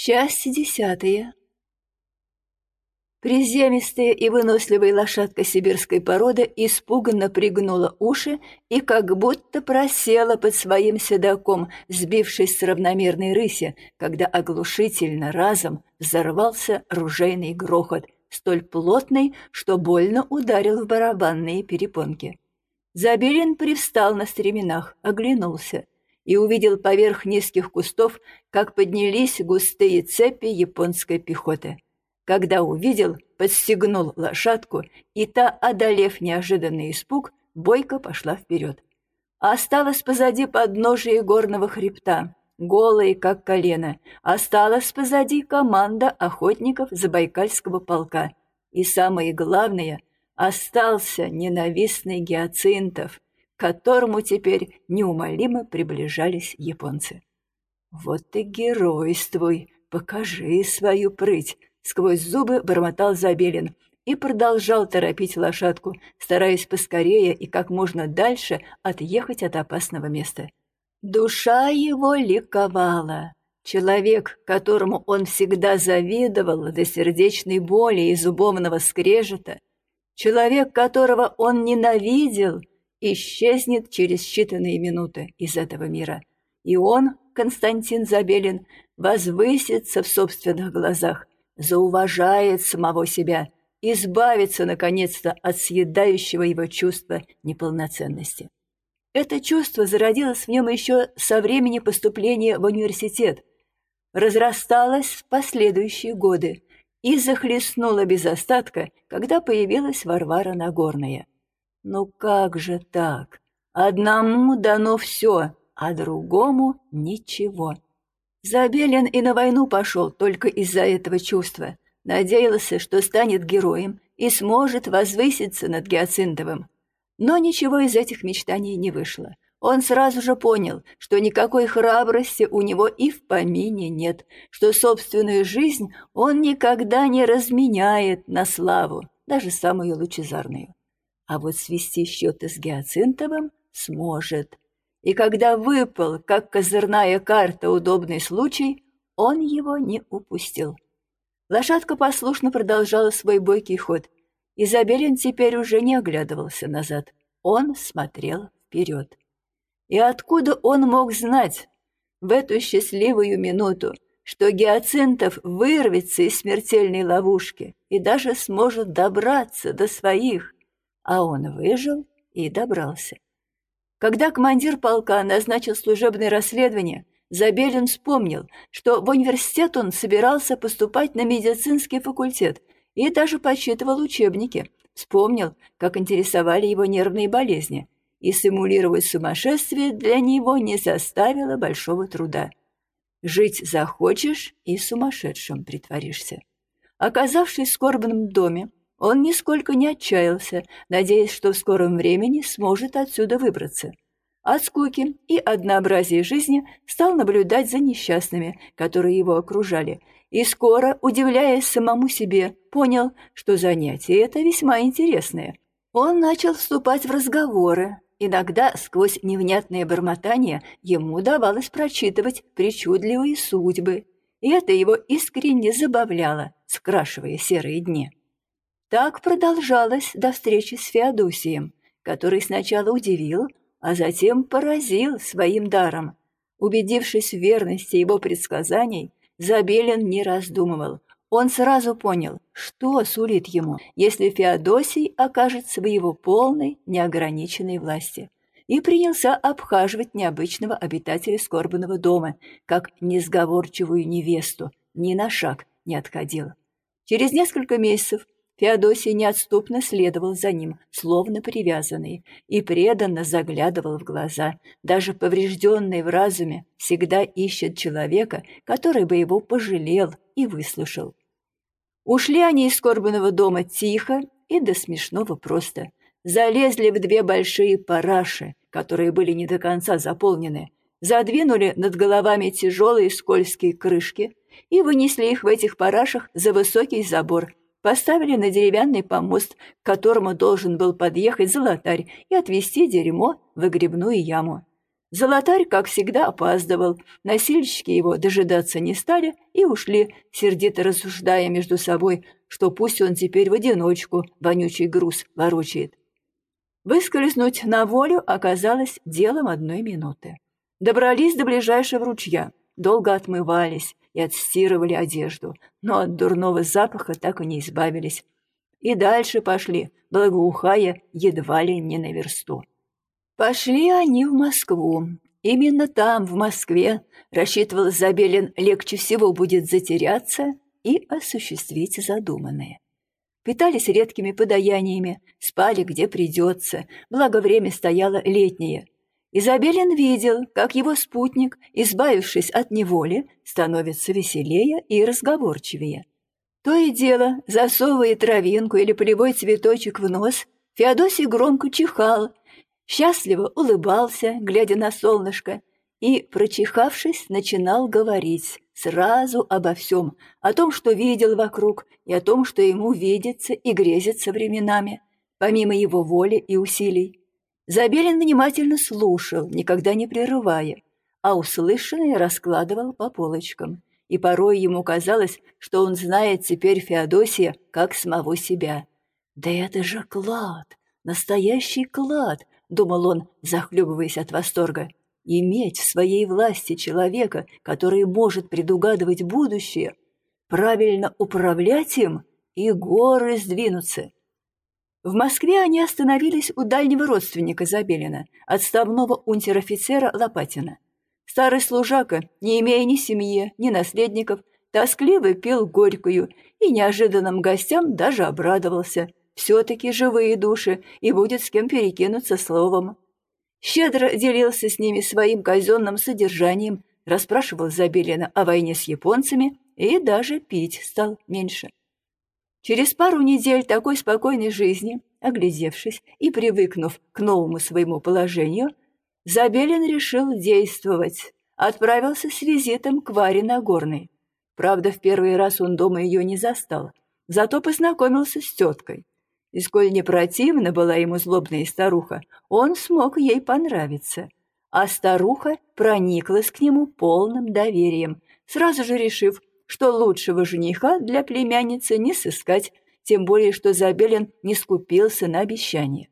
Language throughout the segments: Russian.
Часть десятая. Приземистая и выносливая лошадка сибирской породы испуганно пригнула уши и как будто просела под своим седаком, сбившись с равномерной рыси, когда оглушительно разом взорвался ружейный грохот, столь плотный, что больно ударил в барабанные перепонки. Забелин привстал на стременах, оглянулся — и увидел поверх низких кустов, как поднялись густые цепи японской пехоты. Когда увидел, подстегнул лошадку, и та, одолев неожиданный испуг, бойко пошла вперед. Осталось позади подножие горного хребта, голые, как колено. Осталась позади команда охотников Забайкальского полка. И самое главное, остался ненавистный Гиацинтов — которому теперь неумолимо приближались японцы. «Вот и геройствуй, покажи свою прыть!» — сквозь зубы бормотал Забелин и продолжал торопить лошадку, стараясь поскорее и как можно дальше отъехать от опасного места. Душа его ликовала. Человек, которому он всегда завидовал до сердечной боли и зубовного скрежета, человек, которого он ненавидел — исчезнет через считанные минуты из этого мира. И он, Константин Забелин, возвысится в собственных глазах, зауважает самого себя, избавится, наконец-то, от съедающего его чувства неполноценности. Это чувство зародилось в нем еще со времени поступления в университет, разрасталось в последующие годы и захлестнуло без остатка, когда появилась Варвара Нагорная. Ну как же так? Одному дано все, а другому ничего. Забелин и на войну пошел только из-за этого чувства. Надеялся, что станет героем и сможет возвыситься над Гиацинтовым. Но ничего из этих мечтаний не вышло. Он сразу же понял, что никакой храбрости у него и в помине нет, что собственную жизнь он никогда не разменяет на славу, даже самую лучезарную а вот свести счеты с Гиацинтовым сможет. И когда выпал, как козырная карта, удобный случай, он его не упустил. Лошадка послушно продолжала свой бойкий ход. Изабелин теперь уже не оглядывался назад. Он смотрел вперед. И откуда он мог знать в эту счастливую минуту, что Гиацинтов вырвется из смертельной ловушки и даже сможет добраться до своих, а он выжил и добрался. Когда командир полка назначил служебное расследование, Забелин вспомнил, что в университет он собирался поступать на медицинский факультет и даже подсчитывал учебники. Вспомнил, как интересовали его нервные болезни, и симулировать сумасшествие для него не составило большого труда. Жить захочешь и сумасшедшим притворишься. Оказавшись в скорбном доме, он нисколько не отчаялся, надеясь, что в скором времени сможет отсюда выбраться. От скуки и однообразия жизни стал наблюдать за несчастными, которые его окружали, и скоро, удивляясь самому себе, понял, что занятие это весьма интересное. Он начал вступать в разговоры. Иногда сквозь невнятное бормотание ему удавалось прочитывать причудливые судьбы, и это его искренне забавляло, скрашивая серые дни. Так продолжалось до встречи с Феодосием, который сначала удивил, а затем поразил своим даром. Убедившись в верности его предсказаний, Забелин не раздумывал. Он сразу понял, что сулит ему, если Феодосий окажется в его полной, неограниченной власти, и принялся обхаживать необычного обитателя скорбанного дома, как несговорчивую невесту, ни на шаг не отходил. Через несколько месяцев Феодосий неотступно следовал за ним, словно привязанный, и преданно заглядывал в глаза. Даже поврежденный в разуме всегда ищет человека, который бы его пожалел и выслушал. Ушли они из скорбанного дома тихо и до смешного просто. Залезли в две большие параши, которые были не до конца заполнены, задвинули над головами тяжелые скользкие крышки и вынесли их в этих парашах за высокий забор, поставили на деревянный помост, к которому должен был подъехать золотарь и отвезти дерьмо в выгребную яму. Золотарь, как всегда, опаздывал. Носильщики его дожидаться не стали и ушли, сердито рассуждая между собой, что пусть он теперь в одиночку вонючий груз ворочает. Выскользнуть на волю оказалось делом одной минуты. Добрались до ближайшего ручья, долго отмывались и отстирывали одежду, но от дурного запаха так и не избавились. И дальше пошли, благоухая едва ли не на версту. Пошли они в Москву. Именно там, в Москве, рассчитывал Забелин, легче всего будет затеряться и осуществить задуманное. Питались редкими подаяниями, спали где придется, благо время стояло летнее. Изабелин видел, как его спутник, избавившись от неволи, становится веселее и разговорчивее. То и дело, засовывая травинку или полевой цветочек в нос, Феодосий громко чихал счастливо улыбался, глядя на солнышко, и, прочихавшись, начинал говорить сразу обо всем, о том, что видел вокруг, и о том, что ему видится и грезится временами, помимо его воли и усилий. Забелин внимательно слушал, никогда не прерывая, а услышанное раскладывал по полочкам, и порой ему казалось, что он знает теперь Феодосия как самого себя. «Да это же клад! Настоящий клад!» — думал он, захлебываясь от восторга, — иметь в своей власти человека, который может предугадывать будущее, правильно управлять им и горы сдвинутся. В Москве они остановились у дальнего родственника Забелина, отставного унтер-офицера Лопатина. Старый служака, не имея ни семьи, ни наследников, тоскливо пил горькую и неожиданным гостям даже обрадовался, все-таки живые души, и будет с кем перекинуться словом. Щедро делился с ними своим казенным содержанием, расспрашивал Забелина о войне с японцами и даже пить стал меньше. Через пару недель такой спокойной жизни, оглядевшись и привыкнув к новому своему положению, Забелин решил действовать, отправился с визитом к Варе Нагорной. Правда, в первый раз он дома ее не застал, зато познакомился с теткой. И сколь не противна была ему злобная старуха, он смог ей понравиться. А старуха прониклась к нему полным доверием, сразу же решив, что лучшего жениха для племянницы не сыскать, тем более что Забелин не скупился на обещание.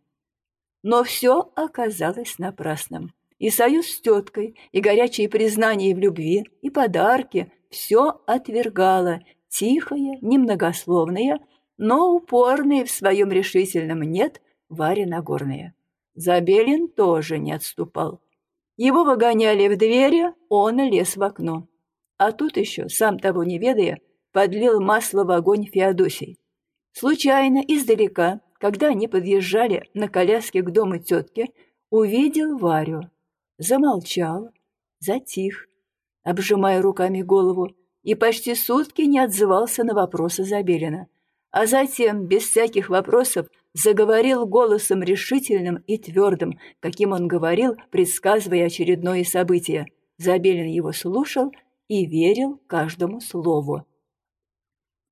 Но все оказалось напрасным. И союз с теткой, и горячие признания в любви, и подарки — все отвергало, тихое, немногословное — но упорные в своем решительном «нет» Варя Нагорная. Забелин тоже не отступал. Его выгоняли в двери, он лез в окно. А тут еще, сам того не ведая, подлил масло в огонь Феодосий. Случайно, издалека, когда они подъезжали на коляске к дому тетки, увидел Варю. Замолчал, затих, обжимая руками голову, и почти сутки не отзывался на вопросы Забелина а затем, без всяких вопросов, заговорил голосом решительным и твердым, каким он говорил, предсказывая очередное событие. Забелин его слушал и верил каждому слову.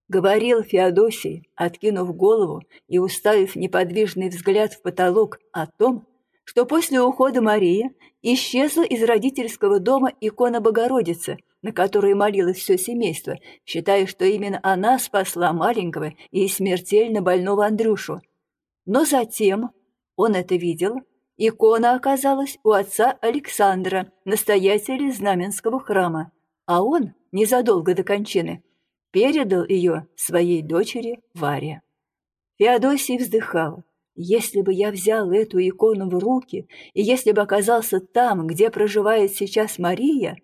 Говорил Феодосий, откинув голову и уставив неподвижный взгляд в потолок о том, что после ухода Марии исчезла из родительского дома икона Богородицы – на которой молилось все семейство, считая, что именно она спасла маленького и смертельно больного Андрюшу. Но затем он это видел. Икона оказалась у отца Александра, настоятеля Знаменского храма, а он, незадолго до кончины, передал ее своей дочери Варе. Феодосий вздыхал. Если бы я взял эту икону в руки, и если бы оказался там, где проживает сейчас Мария,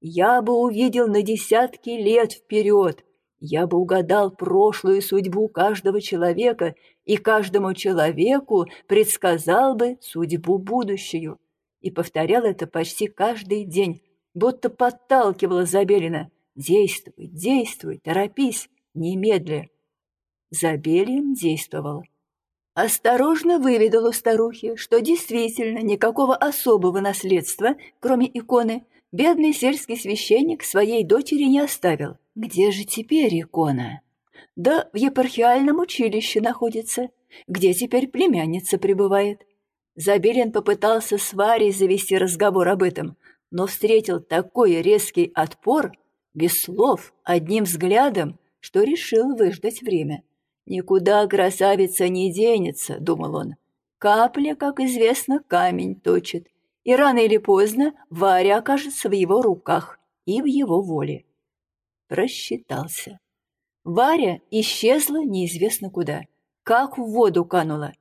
я бы увидел на десятки лет вперед, я бы угадал прошлую судьбу каждого человека и каждому человеку предсказал бы судьбу будущую. И повторял это почти каждый день, будто подталкивала Забелина. «Действуй, действуй, торопись, немедля». Забелин действовал. Осторожно выведал у старухи, что действительно никакого особого наследства, кроме иконы, бедный сельский священник своей дочери не оставил. Где же теперь икона? Да в епархиальном училище находится, где теперь племянница пребывает. Забелин попытался с Варей завести разговор об этом, но встретил такой резкий отпор, без слов, одним взглядом, что решил выждать время. «Никуда красавица не денется», — думал он. «Капля, как известно, камень точит, и рано или поздно Варя окажется в его руках и в его воле». Просчитался. Варя исчезла неизвестно куда, как в воду канула.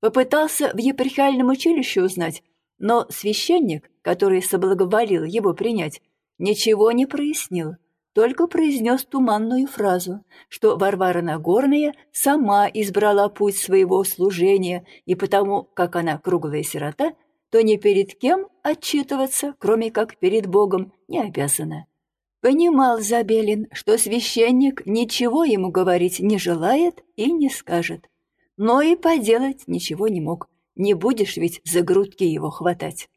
Попытался в епархиальном училище узнать, но священник, который соблаговолил его принять, ничего не прояснил, только произнес туманную фразу, что Варвара Нагорная сама избрала путь своего служения, и потому, как она круглая сирота, то ни перед кем отчитываться, кроме как перед Богом, не обязана. Понимал Забелин, что священник ничего ему говорить не желает и не скажет. Но и поделать ничего не мог. Не будешь ведь за грудки его хватать.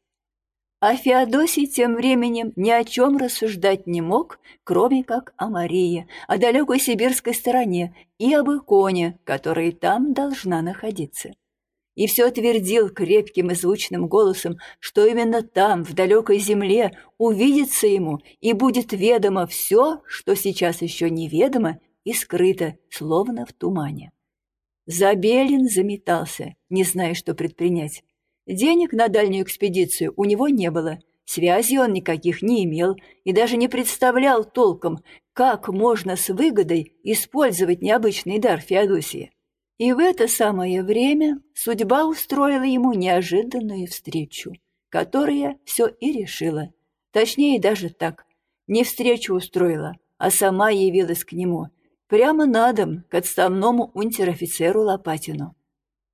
А Феодосий тем временем ни о чем рассуждать не мог, кроме как о Марии, о далекой сибирской стороне и об иконе, которая там должна находиться и все твердил крепким и звучным голосом, что именно там, в далекой земле, увидится ему и будет ведомо все, что сейчас еще неведомо и скрыто, словно в тумане. Забелин заметался, не зная, что предпринять. Денег на дальнюю экспедицию у него не было, связи он никаких не имел и даже не представлял толком, как можно с выгодой использовать необычный дар Феодосии. И в это самое время судьба устроила ему неожиданную встречу, которая все и решила. Точнее, даже так. Не встречу устроила, а сама явилась к нему, прямо на дом, к отставному унтер-офицеру Лопатину.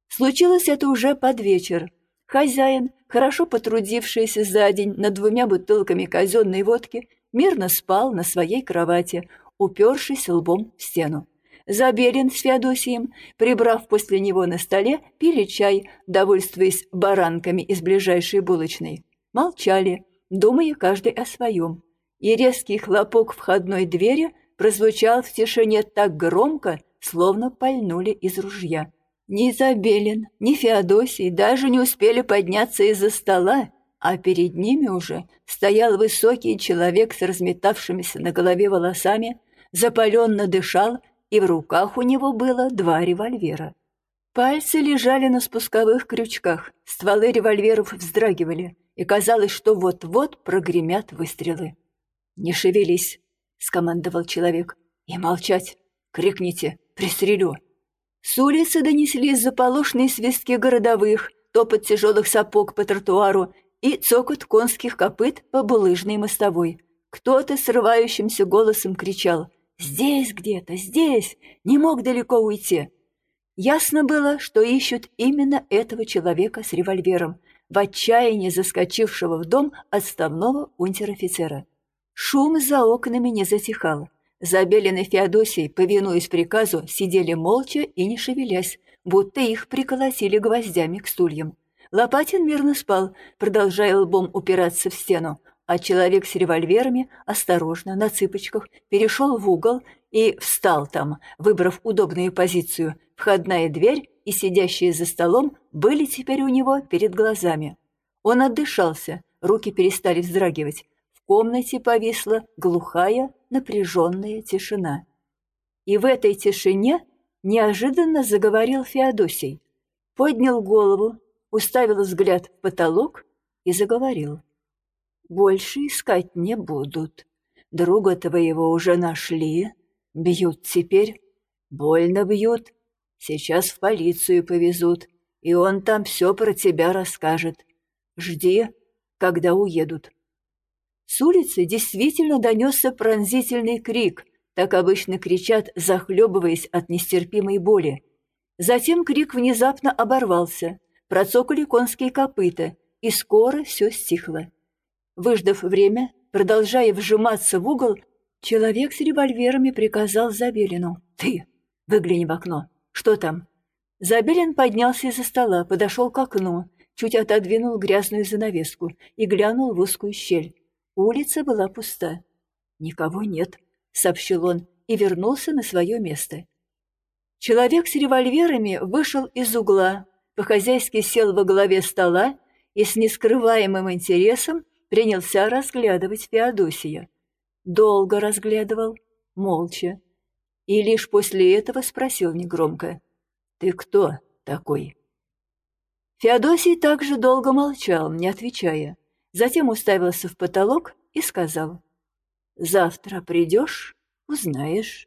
Случилось это уже под вечер. Хозяин, хорошо потрудившийся за день над двумя бутылками казенной водки, мирно спал на своей кровати, упершись лбом в стену. Забелин с Феодосием, прибрав после него на столе, пили чай, довольствуясь баранками из ближайшей булочной. Молчали, думая каждый о своем. И резкий хлопок входной двери прозвучал в тишине так громко, словно пальнули из ружья. Ни Забелин, ни Феодосий даже не успели подняться из-за стола, а перед ними уже стоял высокий человек с разметавшимися на голове волосами, запаленно дышал и в руках у него было два револьвера. Пальцы лежали на спусковых крючках, стволы револьверов вздрагивали, и казалось, что вот-вот прогремят выстрелы. «Не шевелись!» — скомандовал человек. «И молчать! Крикните! Пристрелю!» С улицы донеслись заполошные свистки городовых, топот тяжелых сапог по тротуару и цокот конских копыт по булыжной мостовой. Кто-то срывающимся голосом кричал Здесь где-то, здесь, не мог далеко уйти. Ясно было, что ищут именно этого человека с револьвером, в отчаянии заскочившего в дом отставного унтер-офицера. Шум за окнами не затихал. Забелин и Феодосий, повинуясь приказу, сидели молча и не шевелясь, будто их приколотили гвоздями к стульям. Лопатин мирно спал, продолжая лбом упираться в стену, а человек с револьверами осторожно, на цыпочках, перешел в угол и встал там, выбрав удобную позицию. Входная дверь и сидящие за столом были теперь у него перед глазами. Он отдышался, руки перестали вздрагивать. Комнате повисла глухая, напряженная тишина. И в этой тишине неожиданно заговорил Феодосий. Поднял голову, уставил взгляд в потолок и заговорил. Больше искать не будут. Друга твоего уже нашли. Бьют теперь. Больно бьют. Сейчас в полицию повезут, и он там все про тебя расскажет. Жди, когда уедут. С улицы действительно донесся пронзительный крик. Так обычно кричат, захлебываясь от нестерпимой боли. Затем крик внезапно оборвался. Процокали конские копыта, и скоро все стихло. Выждав время, продолжая вжиматься в угол, человек с револьверами приказал Забелину. «Ты, выгляни в окно. Что там?» Забелин поднялся из-за стола, подошел к окну, чуть отодвинул грязную занавеску и глянул в узкую щель. Улица была пуста. «Никого нет», — сообщил он и вернулся на свое место. Человек с револьверами вышел из угла, по-хозяйски сел во главе стола и с нескрываемым интересом принялся разглядывать Феодосия. Долго разглядывал, молча, и лишь после этого спросил негромко, «Ты кто такой?» Феодосий также долго молчал, не отвечая, затем уставился в потолок и сказал, «Завтра придешь, узнаешь,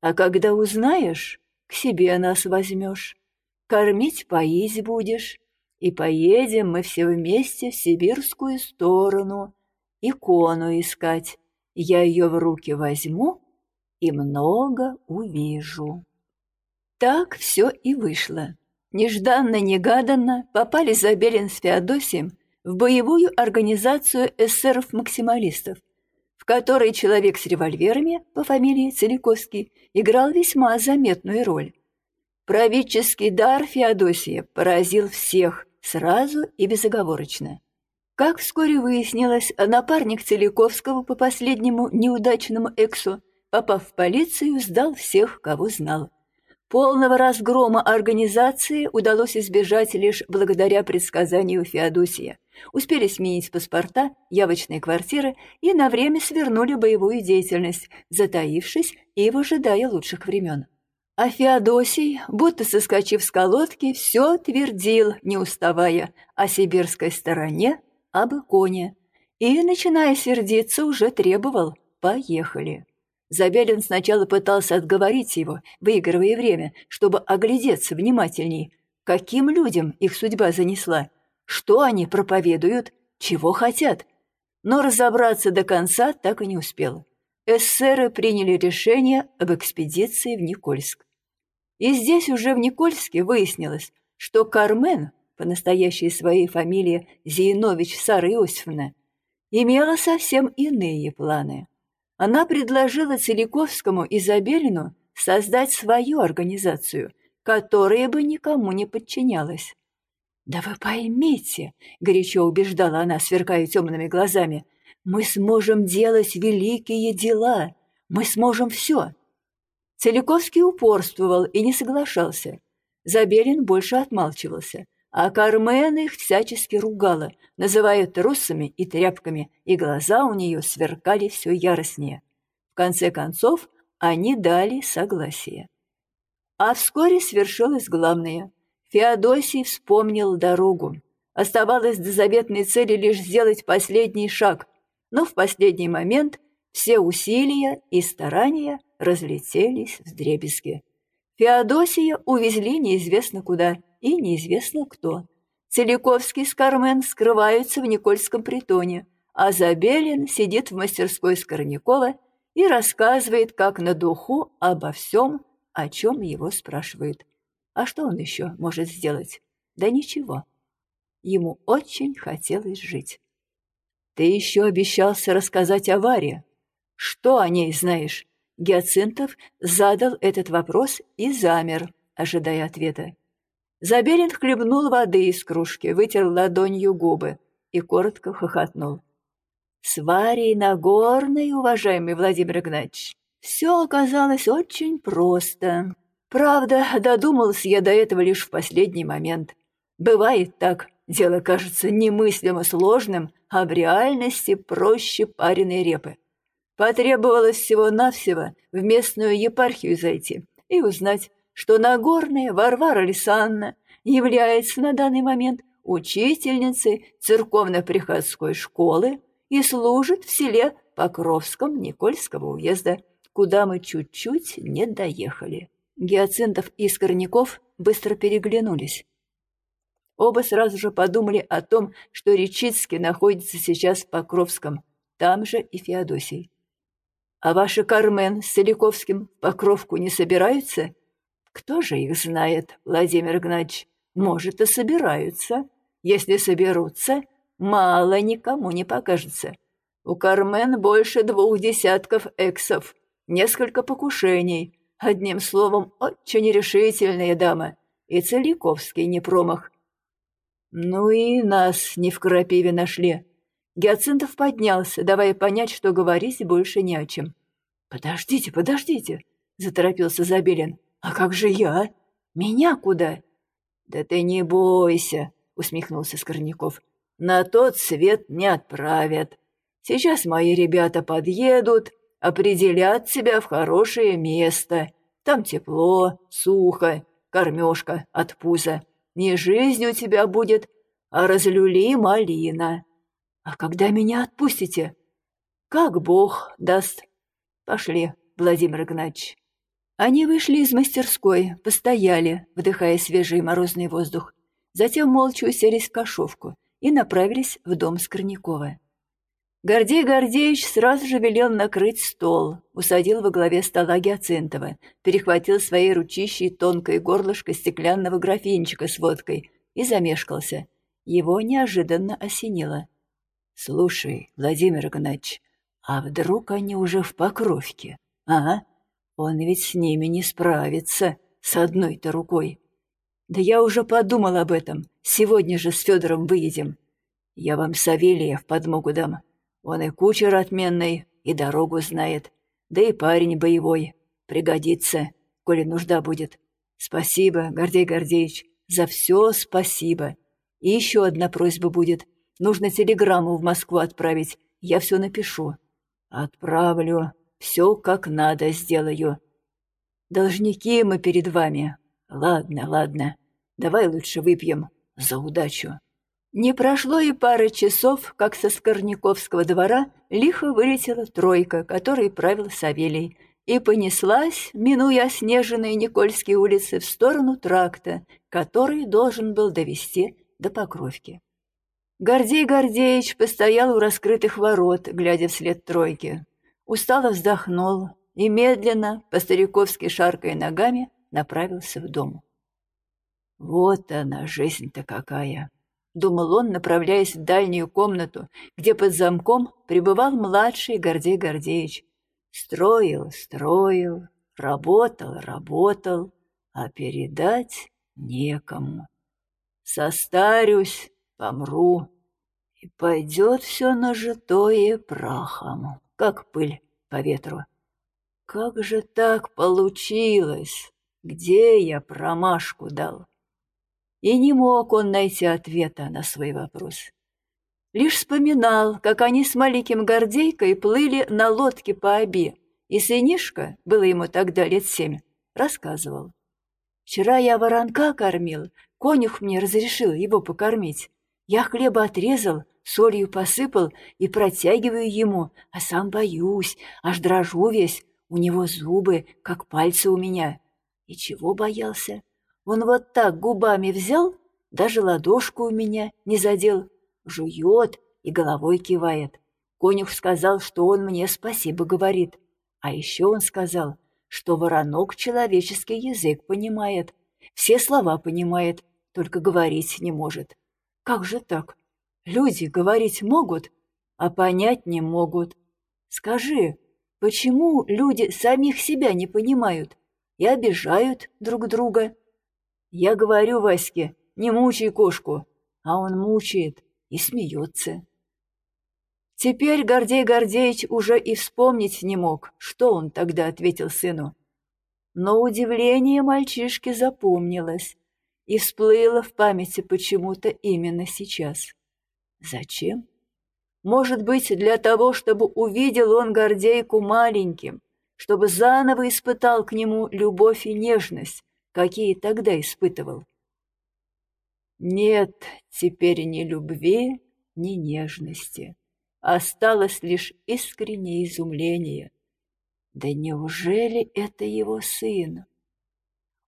а когда узнаешь, к себе нас возьмешь, кормить поить будешь, и поедем мы все вместе в сибирскую сторону, икону искать. Я ее в руки возьму и много увижу. Так все и вышло. Нежданно-негаданно попали Забелин с Феодосием в боевую организацию эсеров-максималистов, в которой человек с револьверами по фамилии Целиковский играл весьма заметную роль. Правительский дар Феодосия поразил всех сразу и безоговорочно. Как вскоре выяснилось, напарник Целиковского по последнему неудачному эксу, попав в полицию, сдал всех, кого знал. Полного разгрома организации удалось избежать лишь благодаря предсказанию Феодосия. Успели сменить паспорта, явочные квартиры и на время свернули боевую деятельность, затаившись и выжидая лучших времен. А Феодосий, будто соскочив с колодки, все твердил, не уставая, о сибирской стороне, об иконе. И, начиная сердиться, уже требовал «поехали». Забелин сначала пытался отговорить его, выигрывая время, чтобы оглядеться внимательней. Каким людям их судьба занесла? Что они проповедуют? Чего хотят? Но разобраться до конца так и не успел. Эсеры приняли решение об экспедиции в Никольск. И здесь уже в Никольске выяснилось, что Кармен, по настоящей своей фамилии Зинович Сара Иосифовна, имела совсем иные планы. Она предложила Целиковскому и Забелину создать свою организацию, которая бы никому не подчинялась. «Да вы поймите», — горячо убеждала она, сверкая темными глазами, «мы сможем делать великие дела, мы сможем все». Целиковский упорствовал и не соглашался. Забелин больше отмалчивался, а Кармен их всячески ругала, называя трусами и тряпками, и глаза у нее сверкали все яростнее. В конце концов, они дали согласие. А вскоре свершилось главное. Феодосий вспомнил дорогу. Оставалось до заветной цели лишь сделать последний шаг, но в последний момент все усилия и старания разлетелись в дребезги. Феодосия увезли неизвестно куда – и неизвестно кто. Целиковский с Кармен скрываются в Никольском притоне, а Забелин сидит в мастерской Скорнякова и рассказывает как на духу обо всем, о чем его спрашивают. А что он еще может сделать? Да ничего. Ему очень хотелось жить. Ты еще обещался рассказать о Варе. Что о ней знаешь? Гиацинтов задал этот вопрос и замер, ожидая ответа. Забелин хлебнул воды из кружки, вытер ладонью губы и коротко хохотнул. «С Варей Нагорной, уважаемый Владимир Игнатьевич, все оказалось очень просто. Правда, додумался я до этого лишь в последний момент. Бывает так, дело кажется немыслимо сложным, а в реальности проще пареной репы. Потребовалось всего-навсего в местную епархию зайти и узнать, что Нагорная Варвара Александровна является на данный момент учительницей церковно-приходской школы и служит в селе Покровском Никольского уезда, куда мы чуть-чуть не доехали. Гиацинтов и Скорняков быстро переглянулись. Оба сразу же подумали о том, что Речицкий находится сейчас в Покровском, там же и Феодосий. «А ваши Кармен с Целиковским в Покровку не собираются?» Кто же их знает, Владимир Игнатьевич? Может, и собираются. Если соберутся, мало никому не покажется. У Кармен больше двух десятков эксов, несколько покушений. Одним словом, очень решительная дама. И Целиковский не промах. Ну и нас не в крапиве нашли. Гиацинтов поднялся, давая понять, что говорить больше не о чем. «Подождите, подождите!» — заторопился Забелин. «А как же я? Меня куда?» «Да ты не бойся», — усмехнулся Скорняков. «На тот свет не отправят. Сейчас мои ребята подъедут, определят тебя в хорошее место. Там тепло, сухо, кормежка от пуза. Не жизнь у тебя будет, а разлюли малина. А когда меня отпустите? Как Бог даст. Пошли, Владимир Игнатьевич. Они вышли из мастерской, постояли, вдыхая свежий морозный воздух. Затем молча уселись в кошовку и направились в дом Скорнякова. Гордей Гордеевич сразу же велел накрыть стол, усадил во главе стола Гиацинтова, перехватил своей ручищей тонкое горлышко стеклянного графинчика с водкой и замешкался. Его неожиданно осенило. «Слушай, Владимир Игнатьевич, а вдруг они уже в Покровке, а? Он ведь с ними не справится, с одной-то рукой. Да я уже подумал об этом, сегодня же с Федором выедем. Я вам Савелия в подмогу дам». Он и кучер отменный, и дорогу знает, да и парень боевой. Пригодится, коли нужда будет. Спасибо, Гордей Гордеевич, за все спасибо. И еще одна просьба будет. Нужно телеграмму в Москву отправить, я все напишу. Отправлю, все как надо сделаю. Должники мы перед вами. Ладно, ладно, давай лучше выпьем за удачу. Не прошло и пары часов, как со Скорняковского двора лихо вылетела тройка, которой правил Савелий, и понеслась, минуя снеженные Никольские улицы, в сторону тракта, который должен был довести до Покровки. Гордей Гордеевич постоял у раскрытых ворот, глядя вслед тройки. Устало вздохнул и медленно, по-стариковски шаркая ногами, направился в дом. Вот она, жизнь-то какая! — думал он, направляясь в дальнюю комнату, где под замком пребывал младший Гордей Гордеевич. Строил, строил, работал, работал, а передать некому. Состарюсь, помру, и пойдет все нажитое прахом, как пыль по ветру. Как же так получилось? Где я промашку дал? И не мог он найти ответа на свой вопрос. Лишь вспоминал, как они с маленьким Гордейкой плыли на лодке по Оби, и сынишка, было ему тогда лет семь, рассказывал. «Вчера я воронка кормил, конюх мне разрешил его покормить. Я хлеба отрезал, солью посыпал и протягиваю ему, а сам боюсь, аж дрожу весь, у него зубы, как пальцы у меня. И чего боялся? Он вот так губами взял, даже ладошку у меня не задел, жует и головой кивает. Конюх сказал, что он мне спасибо говорит. А еще он сказал, что воронок человеческий язык понимает, все слова понимает, только говорить не может. Как же так? Люди говорить могут, а понять не могут. Скажи, почему люди самих себя не понимают и обижают друг друга? Я говорю Ваське, не мучай кошку, а он мучает и смеется. Теперь Гордей Гордеевич уже и вспомнить не мог, что он тогда ответил сыну. Но удивление мальчишки запомнилось и всплыло в памяти почему-то именно сейчас. Зачем? Может быть, для того, чтобы увидел он Гордейку маленьким, чтобы заново испытал к нему любовь и нежность, какие тогда испытывал. Нет теперь ни любви, ни нежности. Осталось лишь искреннее изумление. Да неужели это его сын?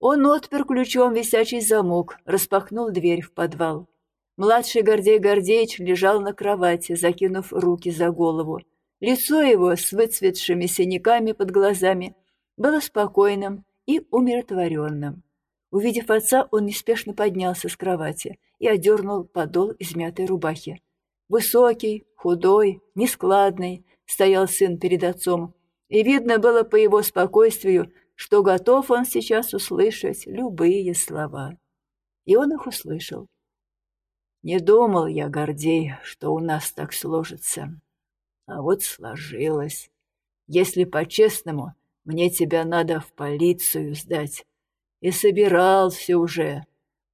Он отпер ключом висячий замок, распахнул дверь в подвал. Младший Гордей Гордеевич лежал на кровати, закинув руки за голову. Лицо его с выцветшими синяками под глазами было спокойным и умиротворенным. Увидев отца, он неспешно поднялся с кровати и одернул подол измятой рубахи. Высокий, худой, нескладный стоял сын перед отцом, и видно было по его спокойствию, что готов он сейчас услышать любые слова. И он их услышал. «Не думал я, Гордей, что у нас так сложится. А вот сложилось. Если по-честному, мне тебя надо в полицию сдать. И собирался уже.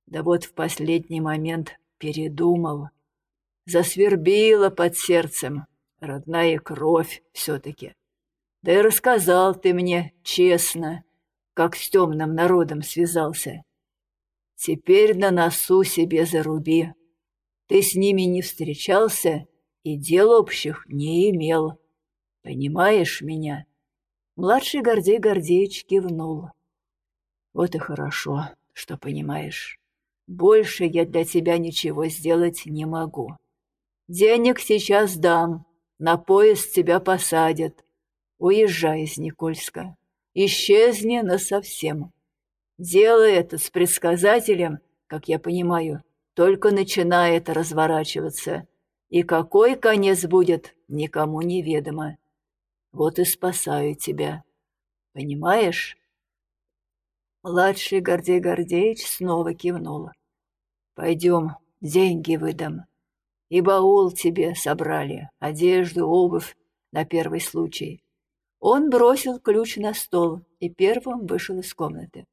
Да вот в последний момент передумал. Засвербила под сердцем, родная кровь все-таки. Да и рассказал ты мне честно, как с темным народом связался. Теперь на носу себе заруби. Ты с ними не встречался и дел общих не имел. Понимаешь меня?» Младший Гордей Гордеевич кивнул. «Вот и хорошо, что понимаешь. Больше я для тебя ничего сделать не могу. Денег сейчас дам, на поезд тебя посадят. Уезжай из Никольска. Исчезни насовсем. Дело это с предсказателем, как я понимаю, только начинает разворачиваться. И какой конец будет, никому не ведомо. Вот и спасаю тебя. Понимаешь?» Младший Гордей Гордеевич снова кивнул. «Пойдем, деньги выдам. И баул тебе собрали, одежду, обувь на первый случай». Он бросил ключ на стол и первым вышел из комнаты.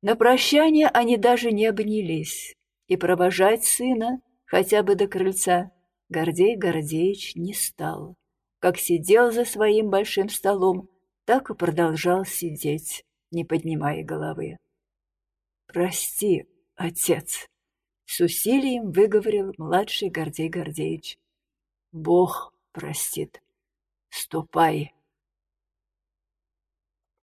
На прощание они даже не обнялись, и провожать сына хотя бы до крыльца Гордей Гордеевич не стал. Как сидел за своим большим столом, так и продолжал сидеть, не поднимая головы. «Прости, отец», — с усилием выговорил младший Гордей Гордеевич. «Бог простит. Ступай,